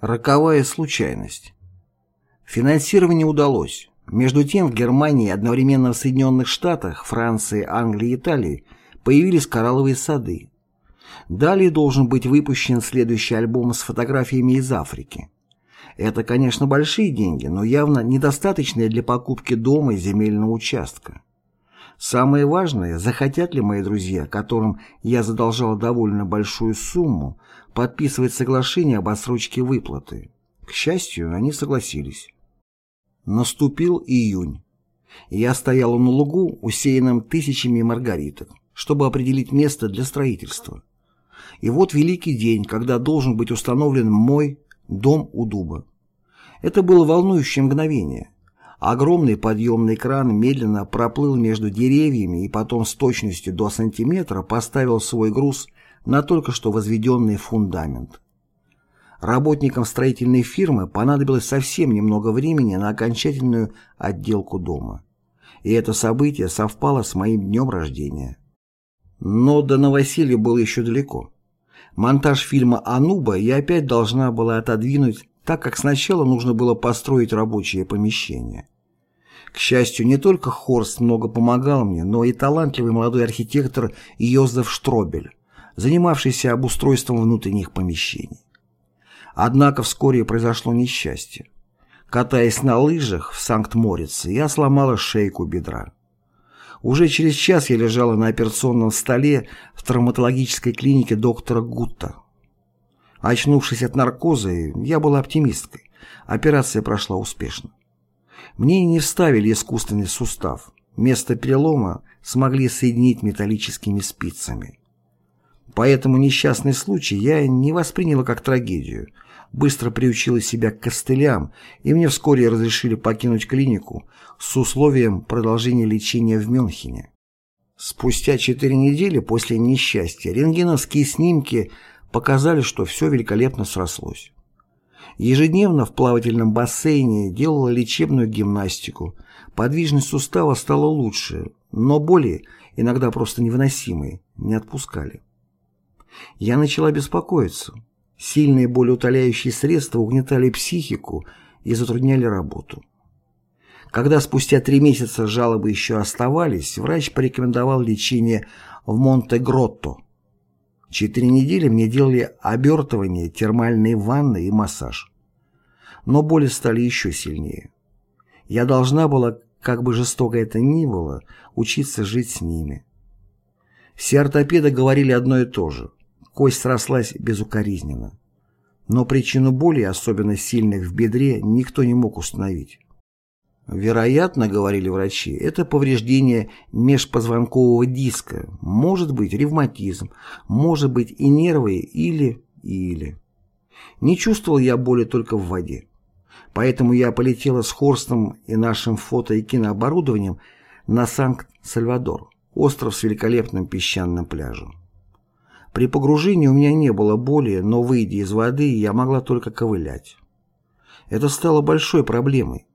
Роковая случайность. Финансирование удалось. Между тем в Германии, одновременно в Соединенных Штатах, Франции, Англии и Италии появились коралловые сады. Далее должен быть выпущен следующий альбом с фотографиями из Африки. Это, конечно, большие деньги, но явно недостаточные для покупки дома и земельного участка. Самое важное, захотят ли мои друзья, которым я задолжал довольно большую сумму, подписывать соглашение об отсрочке выплаты. К счастью, они согласились. Наступил июнь. Я стоял на лугу, усеянном тысячами маргариток, чтобы определить место для строительства. И вот великий день, когда должен быть установлен мой дом у дуба. Это было волнующее мгновение. Огромный подъемный кран медленно проплыл между деревьями и потом с точностью до сантиметра поставил свой груз на только что возведенный фундамент. Работникам строительной фирмы понадобилось совсем немного времени на окончательную отделку дома. И это событие совпало с моим днем рождения. Но до новоселья было еще далеко. Монтаж фильма «Ануба» я опять должна была отодвинуть так как сначала нужно было построить рабочее помещение. К счастью, не только Хорст много помогал мне, но и талантливый молодой архитектор Йозеф Штробель, занимавшийся обустройством внутренних помещений. Однако вскоре произошло несчастье. Катаясь на лыжах в Санкт-Морице, я сломала шейку бедра. Уже через час я лежала на операционном столе в травматологической клинике доктора Гутта. Очнувшись от наркоза, я была оптимисткой. Операция прошла успешно. Мне не вставили искусственный сустав. Место перелома смогли соединить металлическими спицами. Поэтому несчастный случай я не восприняла как трагедию. Быстро приучила себя к костылям, и мне вскоре разрешили покинуть клинику с условием продолжения лечения в Мюнхене. Спустя четыре недели после несчастья рентгеновские снимки – показали, что все великолепно срослось. Ежедневно в плавательном бассейне делала лечебную гимнастику, подвижность сустава стала лучше, но боли, иногда просто невыносимые, не отпускали. Я начала беспокоиться. Сильные болеутоляющие средства угнетали психику и затрудняли работу. Когда спустя три месяца жалобы еще оставались, врач порекомендовал лечение в Монте-Гротто, Четыре недели мне делали обертывание, термальные ванны и массаж. Но боли стали еще сильнее. Я должна была, как бы жестоко это ни было, учиться жить с ними. Все ортопеды говорили одно и то же. Кость срослась безукоризненно. Но причину боли, особенно сильных в бедре, никто не мог установить. Вероятно, говорили врачи, это повреждение межпозвонкового диска, может быть ревматизм, может быть и нервы или или. Не чувствовал я боли только в воде. Поэтому я полетела с Хорстом и нашим фото- и кинооборудованием на Санкт-Сальвадор, остров с великолепным песчаным пляжем. При погружении у меня не было боли, но выйдя из воды, я могла только ковылять. Это стало большой проблемой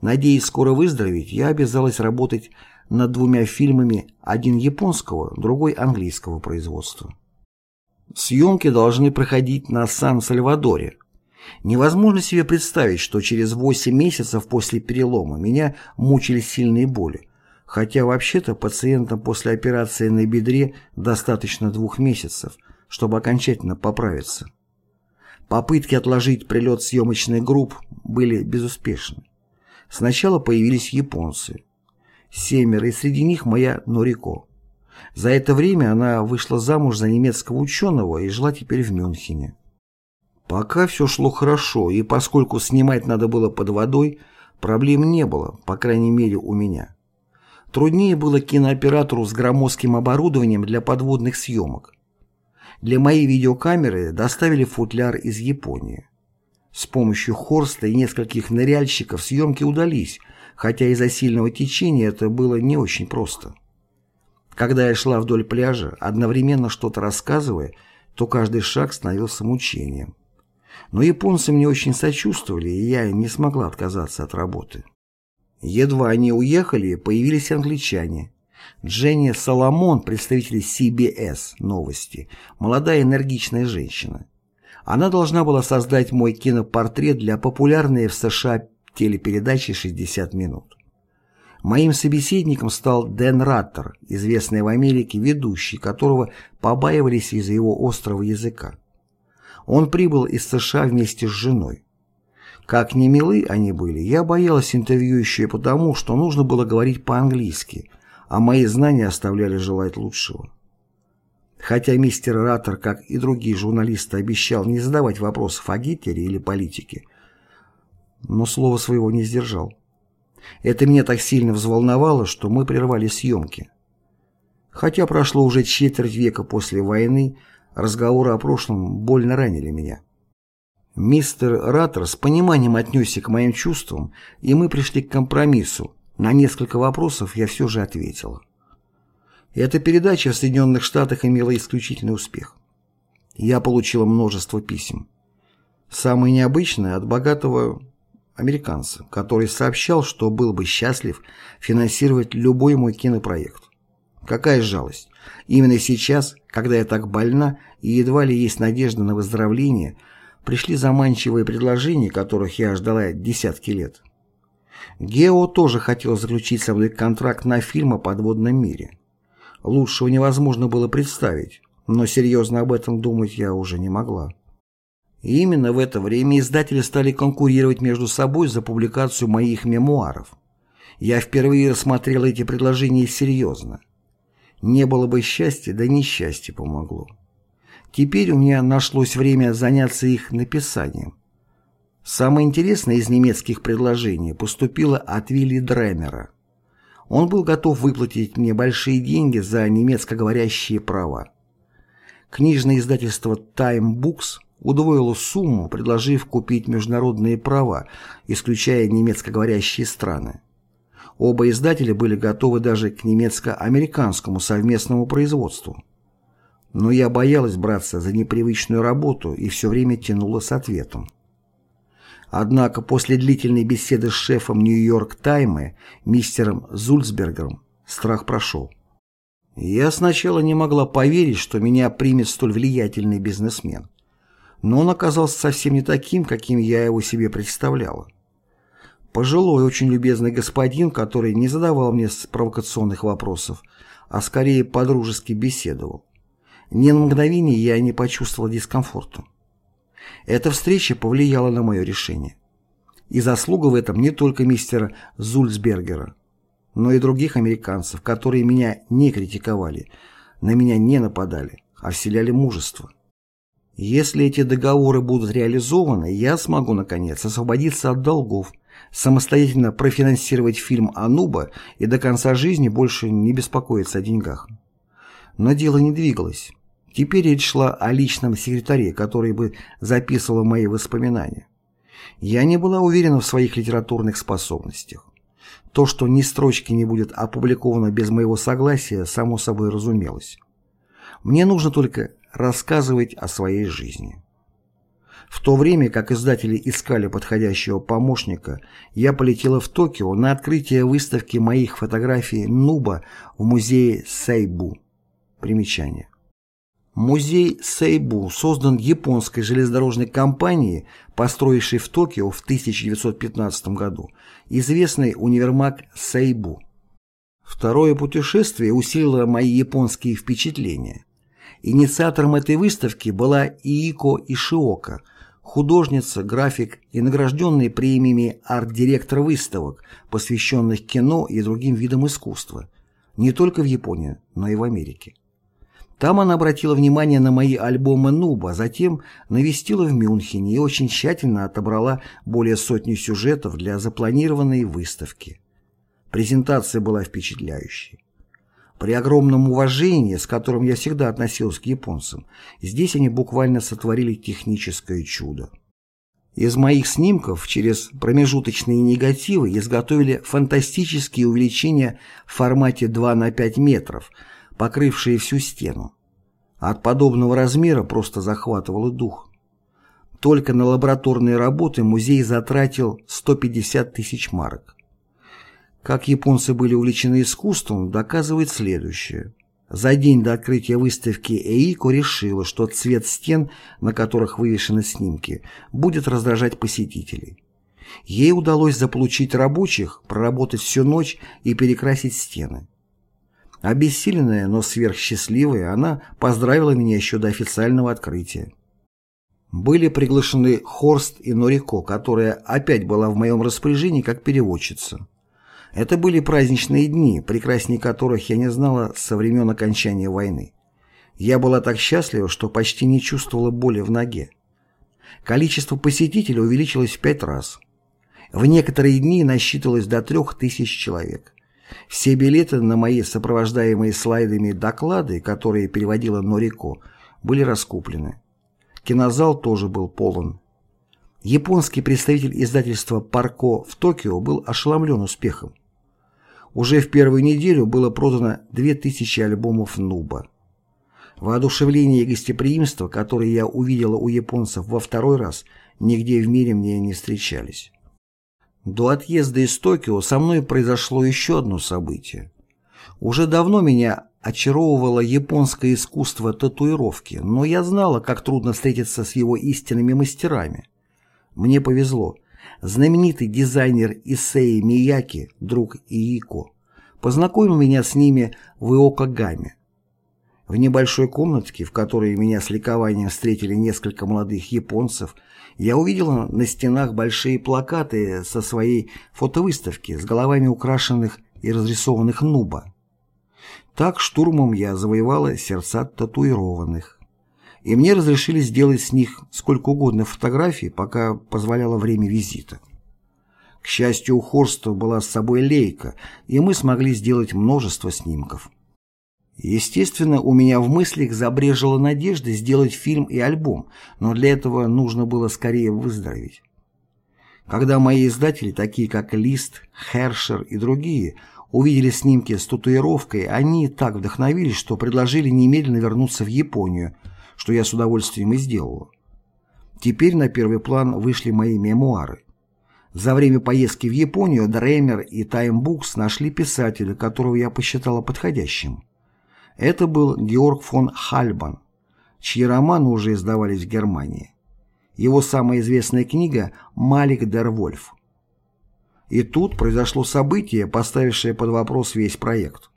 Надеясь скоро выздороветь, я обязалась работать над двумя фильмами, один японского, другой английского производства. Съемки должны проходить на Сан-Сальвадоре. Невозможно себе представить, что через 8 месяцев после перелома меня мучили сильные боли, хотя вообще-то пациентам после операции на бедре достаточно двух месяцев, чтобы окончательно поправиться. Попытки отложить прилет съемочных групп были безуспешны. Сначала появились японцы. Семеро, и среди них моя Норико. За это время она вышла замуж за немецкого ученого и жила теперь в Мюнхене. Пока все шло хорошо, и поскольку снимать надо было под водой, проблем не было, по крайней мере у меня. Труднее было кинооператору с громоздким оборудованием для подводных съемок. Для моей видеокамеры доставили футляр из Японии. С помощью Хорста и нескольких ныряльщиков съемки удались, хотя из-за сильного течения это было не очень просто. Когда я шла вдоль пляжа, одновременно что-то рассказывая, то каждый шаг становился мучением. Но японцы мне очень сочувствовали, и я не смогла отказаться от работы. Едва они уехали, появились англичане. Дженни Соломон, представитель CBS новости, молодая энергичная женщина. Она должна была создать мой кинопортрет для популярной в США телепередачи «60 минут». Моим собеседником стал Дэн Раттер, известный в Америке ведущий, которого побаивались из-за его острого языка. Он прибыл из США вместе с женой. Как не милы они были, я боялась интервью еще и потому, что нужно было говорить по-английски, а мои знания оставляли желать лучшего. Хотя мистер Раттер, как и другие журналисты, обещал не задавать вопросов о Гитлере или политике, но слова своего не сдержал. Это меня так сильно взволновало, что мы прервали съемки. Хотя прошло уже четверть века после войны, разговоры о прошлом больно ранили меня. Мистер Раттер с пониманием отнесся к моим чувствам, и мы пришли к компромиссу. На несколько вопросов я все же ответила. Эта передача в Соединенных Штатах имела исключительный успех. Я получила множество писем. Самое необычное от богатого американца, который сообщал, что был бы счастлив финансировать любой мой кинопроект. Какая жалость. Именно сейчас, когда я так больна и едва ли есть надежда на выздоровление, пришли заманчивые предложения, которых я ждала десятки лет. Гео тоже хотел заключить со мной контракт на фильм о подводном мире. Лучшего невозможно было представить, но серьезно об этом думать я уже не могла. И именно в это время издатели стали конкурировать между собой за публикацию моих мемуаров. Я впервые рассмотрел эти предложения серьезно. Не было бы счастья, да несчастье помогло. Теперь у меня нашлось время заняться их написанием. Самое интересное из немецких предложений поступило от Вилли Дремера. Он был готов выплатить мне большие деньги за немецкоговорящие права. Книжное издательство Time Books удвоило сумму, предложив купить международные права, исключая немецкоговорящие страны. Оба издателя были готовы даже к немецко-американскому совместному производству. Но я боялась браться за непривычную работу и все время тянула с ответом. Однако после длительной беседы с шефом Нью-Йорк Таймы, мистером Зульцбергером, страх прошел. Я сначала не могла поверить, что меня примет столь влиятельный бизнесмен но он оказался совсем не таким, каким я его себе представляла. Пожилой, очень любезный господин, который не задавал мне провокационных вопросов, а скорее подружески беседовал. Ни на мгновение я не почувствовал дискомфорта. Эта встреча повлияла на мое решение. И заслуга в этом не только мистера Зульцбергера, но и других американцев, которые меня не критиковали, на меня не нападали, а вселяли мужество. Если эти договоры будут реализованы, я смогу, наконец, освободиться от долгов, самостоятельно профинансировать фильм «Ануба» и до конца жизни больше не беспокоиться о деньгах. Но дело не двигалось. Теперь речь шла о личном секретаре, который бы записывал мои воспоминания. Я не была уверена в своих литературных способностях. То, что ни строчки не будет опубликовано без моего согласия, само собой разумелось. Мне нужно только рассказывать о своей жизни. В то время как издатели искали подходящего помощника, я полетела в Токио на открытие выставки моих фотографий Нуба в музее Сейбу. Примечание. Музей Сейбу создан японской железнодорожной компанией, построившей в Токио в 1915 году известный универмаг Сейбу. Второе путешествие усилило мои японские впечатления. Инициатором этой выставки была Иико Ишиока, художница, график и награжденная премиями арт-директор выставок, посвященных кино и другим видам искусства, не только в Японии, но и в Америке. Там она обратила внимание на мои альбомы Нуба, затем навестила в Мюнхене и очень тщательно отобрала более сотни сюжетов для запланированной выставки. Презентация была впечатляющей. При огромном уважении, с которым я всегда относился к японцам, здесь они буквально сотворили техническое чудо. Из моих снимков через промежуточные негативы изготовили фантастические увеличения в формате 2 на 5 метров, покрывшие всю стену. От подобного размера просто захватывало дух. Только на лабораторные работы музей затратил 150 тысяч марок. Как японцы были увлечены искусством, доказывает следующее. За день до открытия выставки Эйко решила, что цвет стен, на которых вывешены снимки, будет раздражать посетителей. Ей удалось заполучить рабочих, проработать всю ночь и перекрасить стены. Обессиленная, но сверхсчастливая, она поздравила меня еще до официального открытия. Были приглашены Хорст и Норико, которая опять была в моем распоряжении как переводчица. Это были праздничные дни, прекрасней которых я не знала со времен окончания войны. Я была так счастлива, что почти не чувствовала боли в ноге. Количество посетителей увеличилось в пять раз. В некоторые дни насчитывалось до трех тысяч человек. Все билеты на мои сопровождаемые слайдами доклады, которые переводила Норико, были раскуплены. Кинозал тоже был полон. Японский представитель издательства «Парко» в Токио был ошеломлен успехом. Уже в первую неделю было продано 2000 альбомов Нуба. Воодушевление и гостеприимство, которые я увидела у японцев во второй раз, нигде в мире мне не встречались. До отъезда из Токио со мной произошло еще одно событие. Уже давно меня очаровывало японское искусство татуировки, но я знала, как трудно встретиться с его истинными мастерами. Мне повезло. Знаменитый дизайнер Исеи Мияки, друг Иико, познакомил меня с ними в Иокогаме. В небольшой комнатке, в которой меня с ликованием встретили несколько молодых японцев, я увидела на стенах большие плакаты со своей фотовыставки с головами украшенных и разрисованных нуба. Так штурмом я завоевала сердца татуированных. И мне разрешили сделать с них сколько угодно фотографий, пока позволяло время визита. К счастью, у Хорста была с собой лейка, и мы смогли сделать множество снимков. Естественно, у меня в мыслях забрежила надежда сделать фильм и альбом, но для этого нужно было скорее выздороветь. Когда мои издатели, такие как Лист, Хершер и другие, увидели снимки с татуировкой, они так вдохновились, что предложили немедленно вернуться в Японию, что я с удовольствием и сделала. Теперь на первый план вышли мои мемуары. За время поездки в Японию Дремер и Таймбукс нашли писателя, которого я посчитала подходящим. Это был Георг фон Хальбан, чьи романы уже издавались в Германии. Его самая известная книга «Малик дер Вольф». И тут произошло событие, поставившее под вопрос весь проект.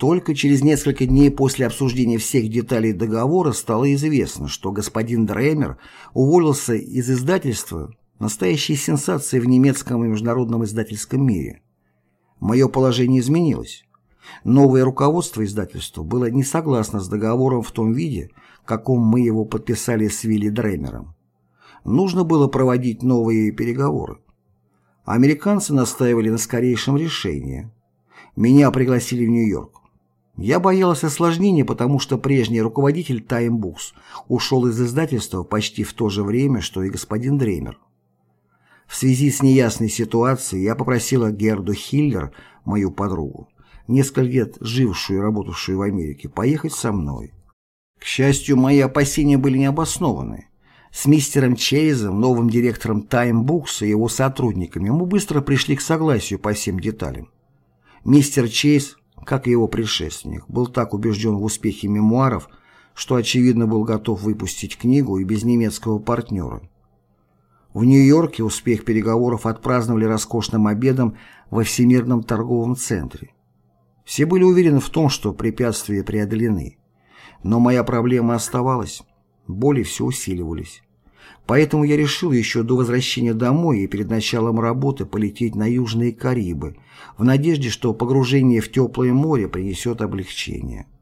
Только через несколько дней после обсуждения всех деталей договора стало известно, что господин Дремер уволился из издательства, настоящей сенсации в немецком и международном издательском мире. Мое положение изменилось. Новое руководство издательства было не согласно с договором в том виде, каком мы его подписали с Вилли Дремером. Нужно было проводить новые переговоры. Американцы настаивали на скорейшем решении. Меня пригласили в Нью-Йорк. Я боялась осложнения, потому что прежний руководитель Books ушел из издательства почти в то же время, что и господин Дремер. В связи с неясной ситуацией я попросила Герду Хиллер, мою подругу, несколько лет жившую и работавшую в Америке, поехать со мной. К счастью, мои опасения были необоснованы. С мистером Чейзом, новым директором Time Books и его сотрудниками мы быстро пришли к согласию по всем деталям. Мистер Чейз, как и его предшественник, был так убежден в успехе мемуаров, что, очевидно, был готов выпустить книгу и без немецкого партнера. В Нью-Йорке успех переговоров отпраздновали роскошным обедом во Всемирном торговом центре. Все были уверены в том, что препятствия преодолены. Но моя проблема оставалась. Боли все усиливались. Поэтому я решил еще до возвращения домой и перед началом работы полететь на Южные Карибы, в надежде, что погружение в теплое море принесет облегчение.